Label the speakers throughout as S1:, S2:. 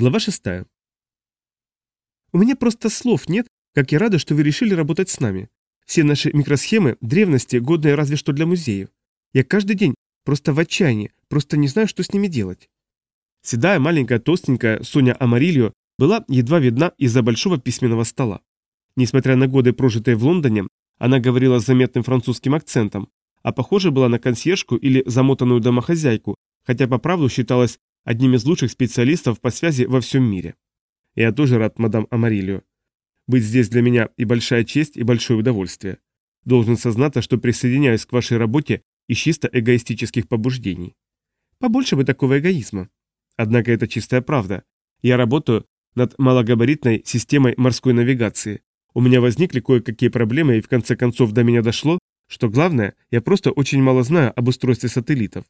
S1: Глава 6. У меня просто слов нет, как я рада, что вы решили работать с нами. Все наши микросхемы – древности, годные разве что для музеев. Я каждый день просто в отчаянии, просто не знаю, что с ними делать. Седая, маленькая, толстенькая Соня Амарильо была едва видна из-за большого письменного стола. Несмотря на годы, прожитые в Лондоне, она говорила с заметным французским акцентом, а похоже была на консьержку или замотанную домохозяйку, хотя по правду считалась одним из лучших специалистов по связи во всем мире. Я тоже рад, мадам Амарилио. Быть здесь для меня и большая честь, и большое удовольствие. Должен сознаться, что присоединяюсь к вашей работе из чисто эгоистических побуждений. Побольше бы такого эгоизма. Однако это чистая правда. Я работаю над малогабаритной системой морской навигации. У меня возникли кое-какие проблемы, и в конце концов до меня дошло, что главное, я просто очень мало знаю об устройстве сателлитов.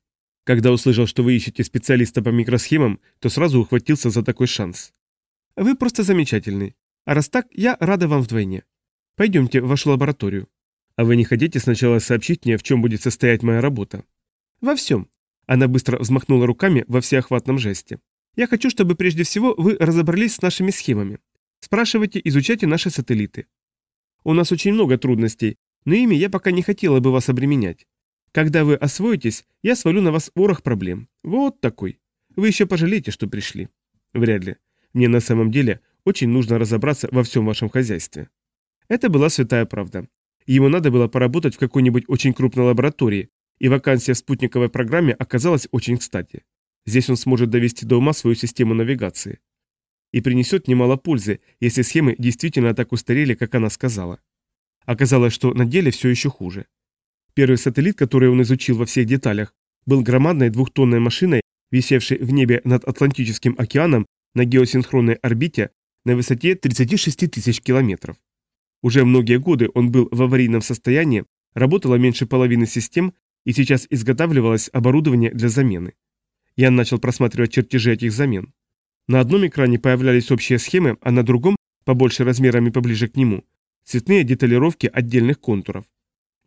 S1: Когда услышал, что вы ищете специалиста по микросхемам, то сразу ухватился за такой шанс. Вы просто замечательный. А раз так, я рада вам вдвойне. Пойдемте в вашу лабораторию. А вы не хотите сначала сообщить мне, в чем будет состоять моя работа? Во всем. Она быстро взмахнула руками во всеохватном жесте. Я хочу, чтобы прежде всего вы разобрались с нашими схемами. Спрашивайте, изучайте наши сателлиты. У нас очень много трудностей, но ими я пока не хотела бы вас обременять. Когда вы освоитесь, я свалю на вас ворох проблем. Вот такой. Вы еще пожалеете, что пришли. Вряд ли. Мне на самом деле очень нужно разобраться во всем вашем хозяйстве. Это была святая правда. Ему надо было поработать в какой-нибудь очень крупной лаборатории, и вакансия в спутниковой программе оказалась очень кстати. Здесь он сможет довести до ума свою систему навигации. И принесет немало пользы, если схемы действительно так устарели, как она сказала. Оказалось, что на деле все еще хуже. Первый сателлит, который он изучил во всех деталях, был громадной двухтонной машиной, висевшей в небе над Атлантическим океаном на геосинхронной орбите на высоте 36 тысяч километров. Уже многие годы он был в аварийном состоянии, работало меньше половины систем, и сейчас изготавливалось оборудование для замены. Я начал просматривать чертежи этих замен. На одном экране появлялись общие схемы, а на другом, побольше размерами поближе к нему, цветные деталировки отдельных контуров.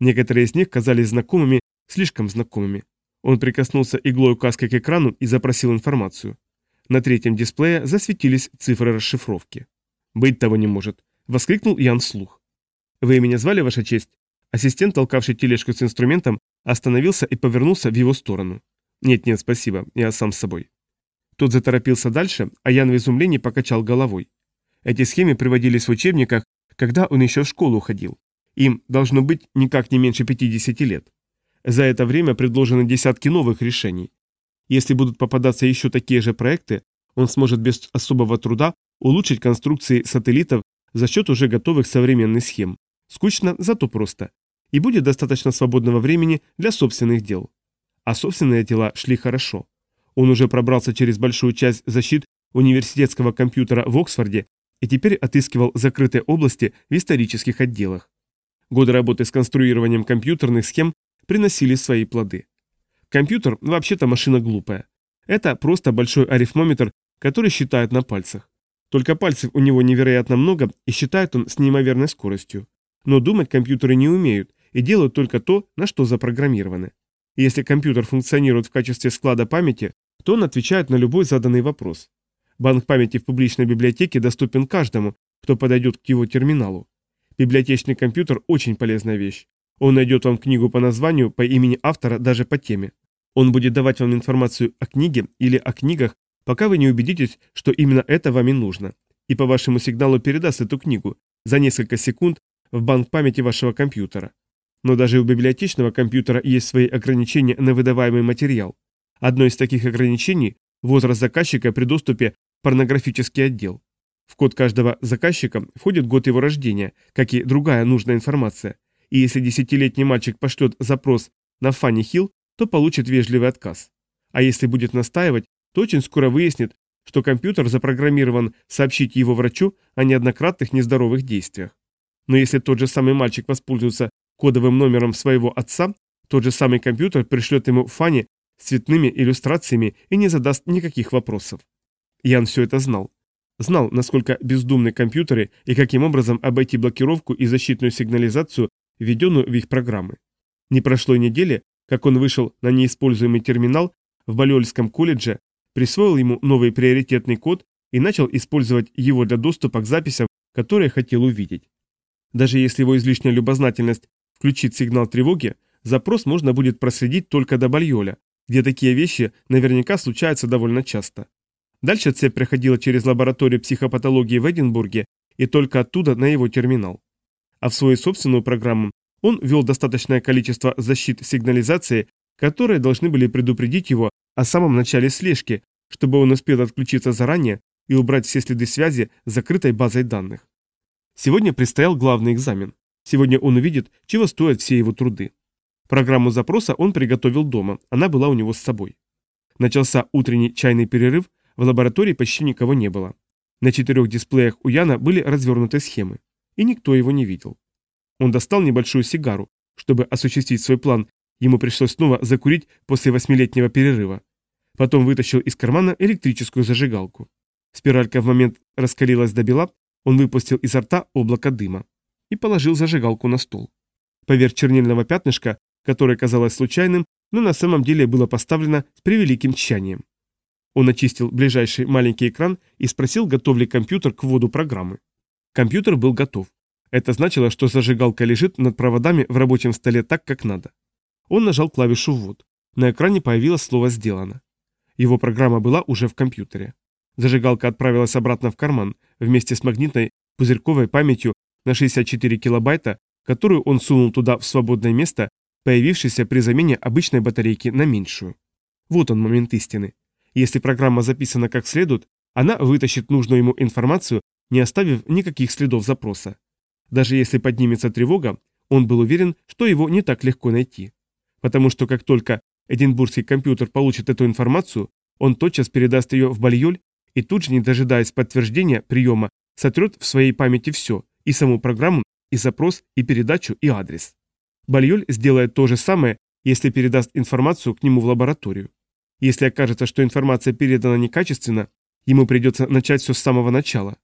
S1: Некоторые из них казались знакомыми, слишком знакомыми. Он прикоснулся иглой указкой к экрану и запросил информацию. На третьем дисплее засветились цифры расшифровки. «Быть того не может», — воскликнул Ян вслух. «Вы меня звали, Ваша честь?» Ассистент, толкавший тележку с инструментом, остановился и повернулся в его сторону. «Нет-нет, спасибо, я сам с собой». Тот заторопился дальше, а Ян в изумлении покачал головой. Эти схемы приводились в учебниках, когда он еще в школу ходил. Им должно быть никак не меньше 50 лет. За это время предложены десятки новых решений. Если будут попадаться еще такие же проекты, он сможет без особого труда улучшить конструкции сателлитов за счет уже готовых современных схем. Скучно, зато просто. И будет достаточно свободного времени для собственных дел. А собственные дела шли хорошо. Он уже пробрался через большую часть защит университетского компьютера в Оксфорде и теперь отыскивал закрытые области в исторических отделах. Годы работы с конструированием компьютерных схем приносили свои плоды. Компьютер вообще-то машина глупая. Это просто большой арифмометр, который считает на пальцах. Только пальцев у него невероятно много, и считает он с неимоверной скоростью. Но думать компьютеры не умеют и делают только то, на что запрограммированы. И если компьютер функционирует в качестве склада памяти, то он отвечает на любой заданный вопрос. Банк памяти в публичной библиотеке доступен каждому, кто подойдет к его терминалу. Библиотечный компьютер – очень полезная вещь. Он найдет вам книгу по названию, по имени автора, даже по теме. Он будет давать вам информацию о книге или о книгах, пока вы не убедитесь, что именно это вам и нужно. И по вашему сигналу передаст эту книгу за несколько секунд в банк памяти вашего компьютера. Но даже у библиотечного компьютера есть свои ограничения на выдаваемый материал. Одно из таких ограничений – возраст заказчика при доступе в порнографический отдел. В код каждого заказчика входит год его рождения, как и другая нужная информация. И если десятилетний мальчик пошлет запрос на Фанни Хилл, то получит вежливый отказ. А если будет настаивать, то очень скоро выяснит, что компьютер запрограммирован сообщить его врачу о неоднократных нездоровых действиях. Но если тот же самый мальчик воспользуется кодовым номером своего отца, тот же самый компьютер пришлет ему Фанни с цветными иллюстрациями и не задаст никаких вопросов. Ян все это знал. Знал, насколько бездумны компьютеры и каким образом обойти блокировку и защитную сигнализацию, введенную в их программы. Не прошло недели, как он вышел на неиспользуемый терминал в Балиольском колледже, присвоил ему новый приоритетный код и начал использовать его для доступа к записям, которые хотел увидеть. Даже если его излишняя любознательность включит сигнал тревоги, запрос можно будет проследить только до Бальоля, где такие вещи наверняка случаются довольно часто. Дальше цепь проходила через лабораторию психопатологии в Эдинбурге и только оттуда на его терминал. А в свою собственную программу он ввел достаточное количество защит сигнализации, которые должны были предупредить его о самом начале слежки, чтобы он успел отключиться заранее и убрать все следы связи с закрытой базой данных. Сегодня предстоял главный экзамен. Сегодня он увидит, чего стоят все его труды. Программу запроса он приготовил дома, она была у него с собой. Начался утренний чайный перерыв, в лаборатории почти никого не было. На четырех дисплеях у Яна были развернуты схемы, и никто его не видел. Он достал небольшую сигару. Чтобы осуществить свой план, ему пришлось снова закурить после восьмилетнего перерыва. Потом вытащил из кармана электрическую зажигалку. Спиралька в момент раскалилась до бела, он выпустил изо рта облако дыма и положил зажигалку на стол. Поверх чернильного пятнышка, которое казалось случайным, но на самом деле было поставлено с превеликим тщанием. Он очистил ближайший маленький экран и спросил, готов ли компьютер к вводу программы. Компьютер был готов. Это значило, что зажигалка лежит над проводами в рабочем столе так, как надо. Он нажал клавишу «Ввод». На экране появилось слово «Сделано». Его программа была уже в компьютере. Зажигалка отправилась обратно в карман вместе с магнитной пузырьковой памятью на 64 килобайта, которую он сунул туда в свободное место, появившееся при замене обычной батарейки на меньшую. Вот он момент истины. Если программа записана как следует, она вытащит нужную ему информацию, не оставив никаких следов запроса. Даже если поднимется тревога, он был уверен, что его не так легко найти. Потому что как только эдинбургский компьютер получит эту информацию, он тотчас передаст ее в Бальоль и тут же, не дожидаясь подтверждения приема, сотрет в своей памяти все, и саму программу, и запрос, и передачу, и адрес. Бальоль сделает то же самое, если передаст информацию к нему в лабораторию. Если окажется, что информация передана некачественно, ему придется начать все с самого начала.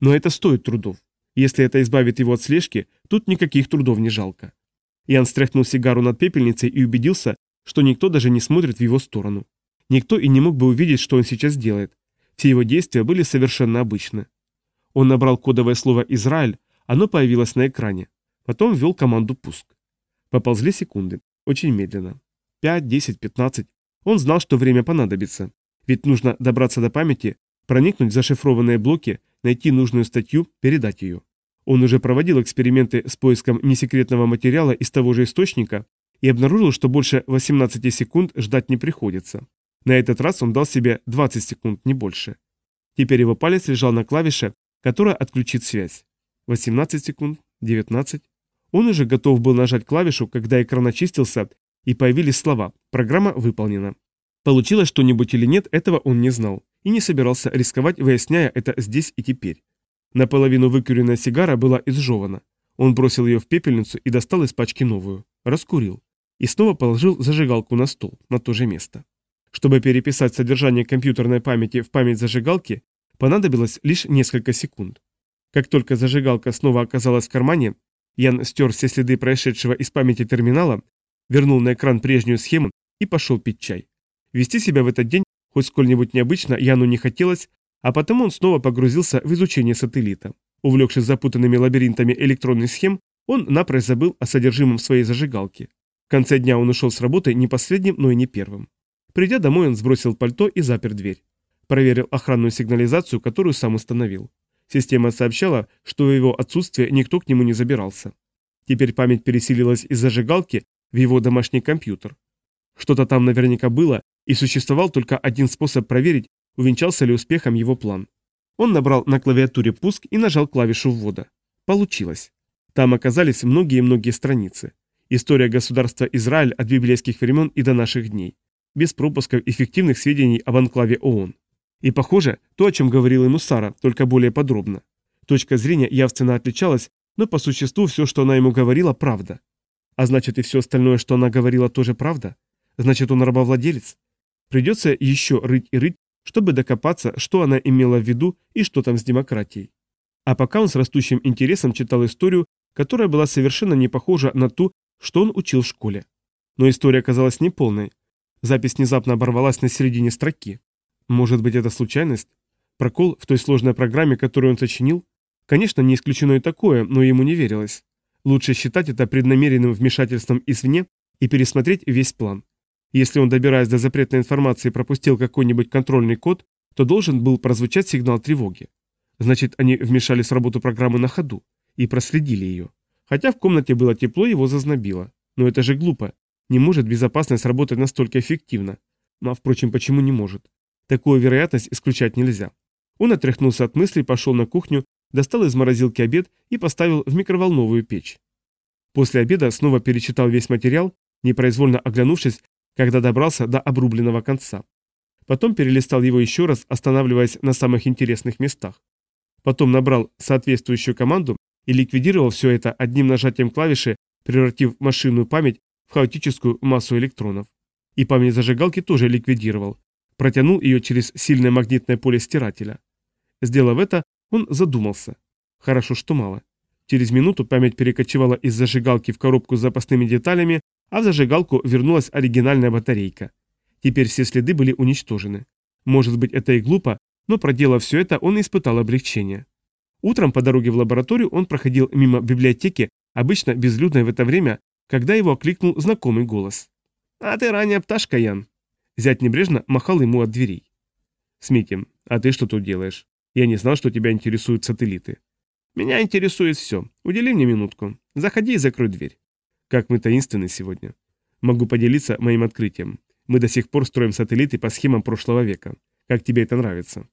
S1: Но это стоит трудов. Если это избавит его от слежки, тут никаких трудов не жалко. Ян стряхнул сигару над пепельницей и убедился, что никто даже не смотрит в его сторону. Никто и не мог бы увидеть, что он сейчас делает. Все его действия были совершенно обычны. Он набрал кодовое слово «Израиль», оно появилось на экране. Потом ввел команду «Пуск». Поползли секунды. Очень медленно. 5, 10, 15. Он знал, что время понадобится. Ведь нужно добраться до памяти, проникнуть в зашифрованные блоки, найти нужную статью, передать ее. Он уже проводил эксперименты с поиском несекретного материала из того же источника и обнаружил, что больше 18 секунд ждать не приходится. На этот раз он дал себе 20 секунд, не больше. Теперь его палец лежал на клавише, которая отключит связь. 18 секунд, 19. Он уже готов был нажать клавишу, когда экран очистился и появились слова «Программа выполнена». Получилось что-нибудь или нет, этого он не знал и не собирался рисковать, выясняя это здесь и теперь. Наполовину выкуренная сигара была изжевана. Он бросил ее в пепельницу и достал из пачки новую. Раскурил. И снова положил зажигалку на стол, на то же место. Чтобы переписать содержание компьютерной памяти в память зажигалки, понадобилось лишь несколько секунд. Как только зажигалка снова оказалась в кармане, Ян стер все следы происшедшего из памяти терминала, вернул на экран прежнюю схему и пошел пить чай. Вести себя в этот день хоть сколь-нибудь необычно Яну не хотелось, а потому он снова погрузился в изучение сателлита. Увлекшись запутанными лабиринтами электронных схем, он напрочь забыл о содержимом своей зажигалки. В конце дня он ушел с работы не последним, но и не первым. Придя домой, он сбросил пальто и запер дверь. Проверил охранную сигнализацию, которую сам установил. Система сообщала, что в его отсутствие никто к нему не забирался. Теперь память переселилась из зажигалки в его домашний компьютер. Что-то там наверняка было, и существовал только один способ проверить, увенчался ли успехом его план. Он набрал на клавиатуре пуск и нажал клавишу ввода. Получилось. Там оказались многие-многие страницы. История государства Израиль от библейских времен и до наших дней. Без пропусков эффективных сведений об анклаве ООН. И похоже, то, о чем говорила ему Сара, только более подробно. Точка зрения явственно отличалась, но по существу все, что она ему говорила, правда. А значит и все остальное, что она говорила, тоже правда? Значит, он рабовладелец? Придется еще рыть и рыть, чтобы докопаться, что она имела в виду и что там с демократией. А пока он с растущим интересом читал историю, которая была совершенно не похожа на ту, что он учил в школе. Но история оказалась неполной. Запись внезапно оборвалась на середине строки. Может быть, это случайность? Прокол в той сложной программе, которую он сочинил? Конечно, не исключено и такое, но ему не верилось. Лучше считать это преднамеренным вмешательством извне и пересмотреть весь план. Если он, добираясь до запретной информации, пропустил какой-нибудь контрольный код, то должен был прозвучать сигнал тревоги. Значит, они вмешались в работу программы на ходу и проследили ее. Хотя в комнате было тепло, его зазнобило. Но это же глупо. Не может безопасность работать настолько эффективно. А, впрочем, почему не может? Такую вероятность исключать нельзя. Он отряхнулся от мыслей, пошел на кухню, достал из морозилки обед и поставил в микроволновую печь. После обеда снова перечитал весь материал, непроизвольно оглянувшись, когда добрался до обрубленного конца. Потом перелистал его еще раз, останавливаясь на самых интересных местах. Потом набрал соответствующую команду и ликвидировал все это одним нажатием клавиши, превратив машинную память в хаотическую массу электронов. И память зажигалки тоже ликвидировал. Протянул ее через сильное магнитное поле стирателя. Сделав это, он задумался. Хорошо, что мало. Через минуту память перекочевала из зажигалки в коробку с запасными деталями, а в зажигалку вернулась оригинальная батарейка. Теперь все следы были уничтожены. Может быть, это и глупо, но проделав все это, он испытал облегчение. Утром по дороге в лабораторию он проходил мимо библиотеки, обычно безлюдной в это время, когда его окликнул знакомый голос. «А ты ранняя пташка, Ян!» Зять небрежно махал ему от дверей. «Смити, а ты что тут делаешь? Я не знал, что тебя интересуют сателлиты». «Меня интересует все. Удели мне минутку. Заходи и закрой дверь». «Как мы таинственны сегодня. Могу поделиться моим открытием. Мы до сих пор строим сателлиты по схемам прошлого века. Как тебе это нравится?»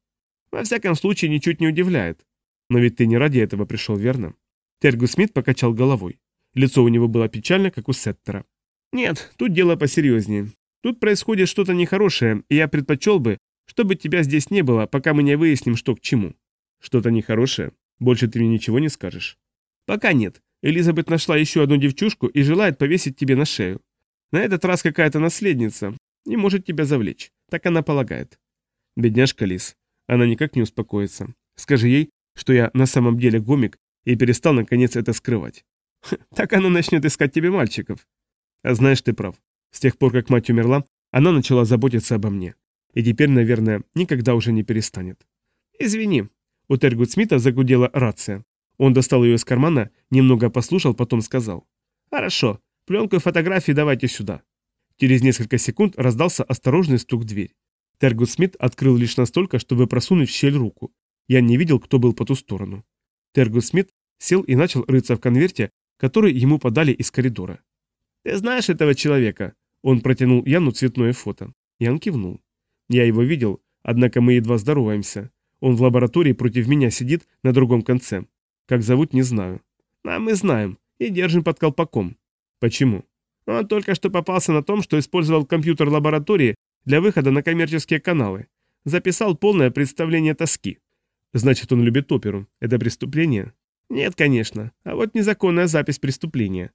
S1: «Во всяком случае, ничуть не удивляет. Но ведь ты не ради этого пришел, верно?» Тергу Смит покачал головой. Лицо у него было печально, как у Сеттера. «Нет, тут дело посерьезнее. Тут происходит что-то нехорошее, и я предпочел бы, чтобы тебя здесь не было, пока мы не выясним, что к чему». «Что-то нехорошее? Больше ты мне ничего не скажешь?» «Пока нет. Элизабет нашла еще одну девчушку и желает повесить тебе на шею. На этот раз какая-то наследница не может тебя завлечь. Так она полагает». «Бедняжка Лис. Она никак не успокоится. Скажи ей, что я на самом деле гомик и перестал наконец это скрывать. Так она начнет искать тебе мальчиков. А знаешь, ты прав. С тех пор, как мать умерла, она начала заботиться обо мне. И теперь, наверное, никогда уже не перестанет. Извини. У Тергут Смита загудела рация. Он достал ее из кармана, немного послушал, потом сказал. Хорошо, пленку и фотографии давайте сюда. Через несколько секунд раздался осторожный стук в дверь. Тергут Смит открыл лишь настолько, чтобы просунуть в щель руку. Я не видел, кто был по ту сторону. Тергут Смит сел и начал рыться в конверте, который ему подали из коридора. «Ты знаешь этого человека?» Он протянул Яну цветное фото. Ян кивнул. «Я его видел, однако мы едва здороваемся. Он в лаборатории против меня сидит на другом конце. Как зовут, не знаю. А мы знаем и держим под колпаком. Почему? Он только что попался на том, что использовал компьютер лаборатории для выхода на коммерческие каналы. Записал полное представление тоски. Значит, он любит оперу. Это преступление? Нет, конечно. А вот незаконная запись преступления.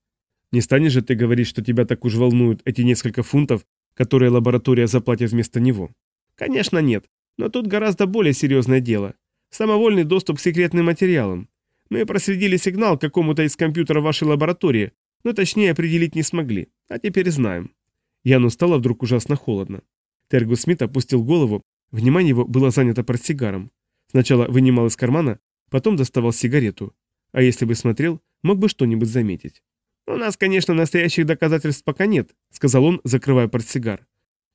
S1: Не станешь же ты говорить, что тебя так уж волнуют эти несколько фунтов, которые лаборатория заплатит вместо него? Конечно, нет. Но тут гораздо более серьезное дело. Самовольный доступ к секретным материалам. Мы проследили сигнал к какому-то из компьютеров вашей лаборатории, но точнее определить не смогли. А теперь знаем. Яну стало вдруг ужасно холодно. Тергус Смит опустил голову, внимание его было занято портсигаром. Сначала вынимал из кармана, потом доставал сигарету. А если бы смотрел, мог бы что-нибудь заметить. «У нас, конечно, настоящих доказательств пока нет», — сказал он, закрывая портсигар.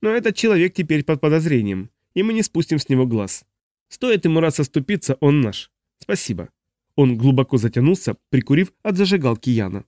S1: «Но этот человек теперь под подозрением, и мы не спустим с него глаз. Стоит ему раз оступиться, он наш. Спасибо». Он глубоко затянулся, прикурив от зажигалки Яна.